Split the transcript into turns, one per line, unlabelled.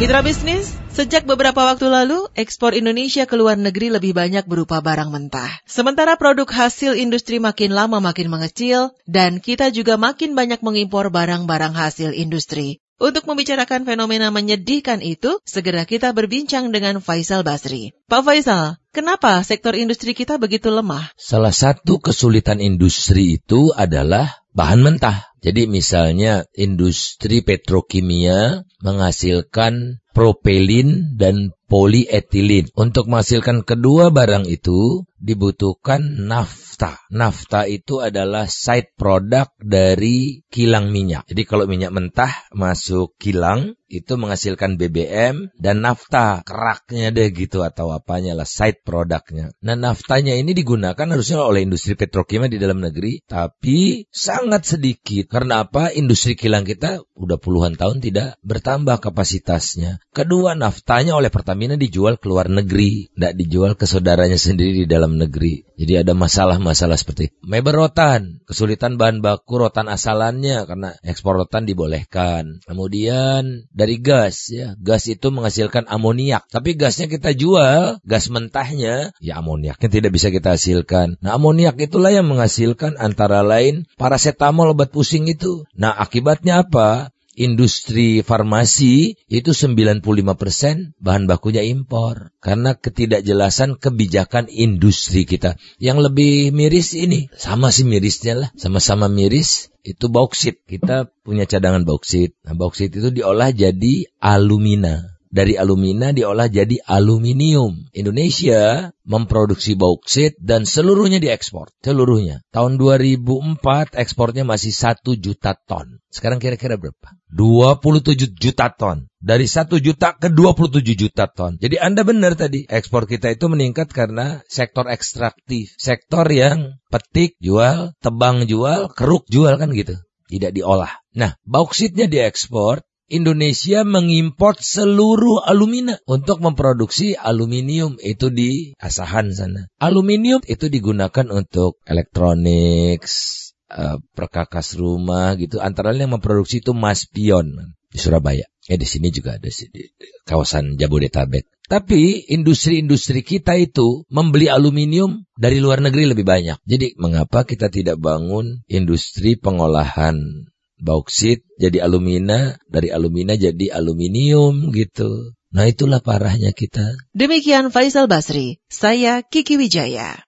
Mitra bisnis, sejak beberapa waktu lalu, ekspor Indonesia ke luar negeri lebih banyak berupa barang mentah. Sementara produk hasil industri makin lama makin mengecil, dan kita juga makin banyak mengimpor barang-barang hasil industri. Untuk membicarakan fenomena menyedihkan itu, segera kita berbincang dengan Faisal Basri. Pak Faisal, kenapa sektor industri kita begitu lemah?
Salah satu kesulitan industri itu adalah bahan mentah. Jadi misalnya industri petrokimia menghasilkan propelin dan polietilin. Untuk menghasilkan kedua barang itu dibutuhkan nafta. Nafta itu adalah side product dari kilang minyak. Jadi kalau minyak mentah masuk kilang, itu menghasilkan BBM dan nafta keraknya deh gitu atau apanya lah side produknya. Nah naftanya ini digunakan harusnya oleh industri petrokimia di dalam negeri tapi sangat sedikit. Karena apa? Industri kilang kita udah puluhan tahun tidak bertambah kapasitasnya. Kedua naftanya oleh Pertamina dijual ke luar negeri, tidak dijual ke saudaranya sendiri di dalam negeri. Jadi ada masalah-masalah seperti meber rotan, kesulitan bahan baku rotan asalannya karena ekspor rotan dibolehkan. Kemudian dari gas ya. Gas itu menghasilkan amoniak. Tapi gasnya kita jual, gas mentahnya, ya amoniaknya tidak bisa kita hasilkan. Nah amoniak itulah yang menghasilkan antara lain paracetamol obat pusing itu. Nah akibatnya apa? Industri farmasi itu 95% bahan bakunya impor. Karena ketidakjelasan kebijakan industri kita. Yang lebih miris ini, sama sih mirisnya lah, sama-sama miris itu bauksit. Kita punya cadangan bauksit. Nah, bauksit itu diolah jadi alumina. Dari alumina diolah jadi aluminium. Indonesia memproduksi bauksit dan seluruhnya diekspor. Seluruhnya. Tahun 2004 ekspornya masih 1 juta ton. Sekarang kira-kira berapa? 27 juta ton. Dari 1 juta ke 27 juta ton. Jadi Anda benar tadi, ekspor kita itu meningkat karena sektor ekstraktif. Sektor yang petik jual, tebang jual, keruk jual kan gitu. Tidak diolah. Nah, bauksitnya diekspor, Indonesia mengimpor seluruh alumina untuk memproduksi aluminium itu di Asahan sana. Aluminium itu digunakan untuk elektronik, uh, perkakas rumah gitu. Antara lain yang memproduksi itu Mas Pion di Surabaya. Ya di sini juga ada di kawasan Jabodetabek. Tapi industri-industri kita itu membeli aluminium dari luar negeri lebih banyak. Jadi mengapa kita tidak bangun industri pengolahan bauksit jadi alumina, dari alumina jadi aluminium gitu. Nah itulah parahnya kita.
Demikian Faisal Basri, saya Kiki Wijaya.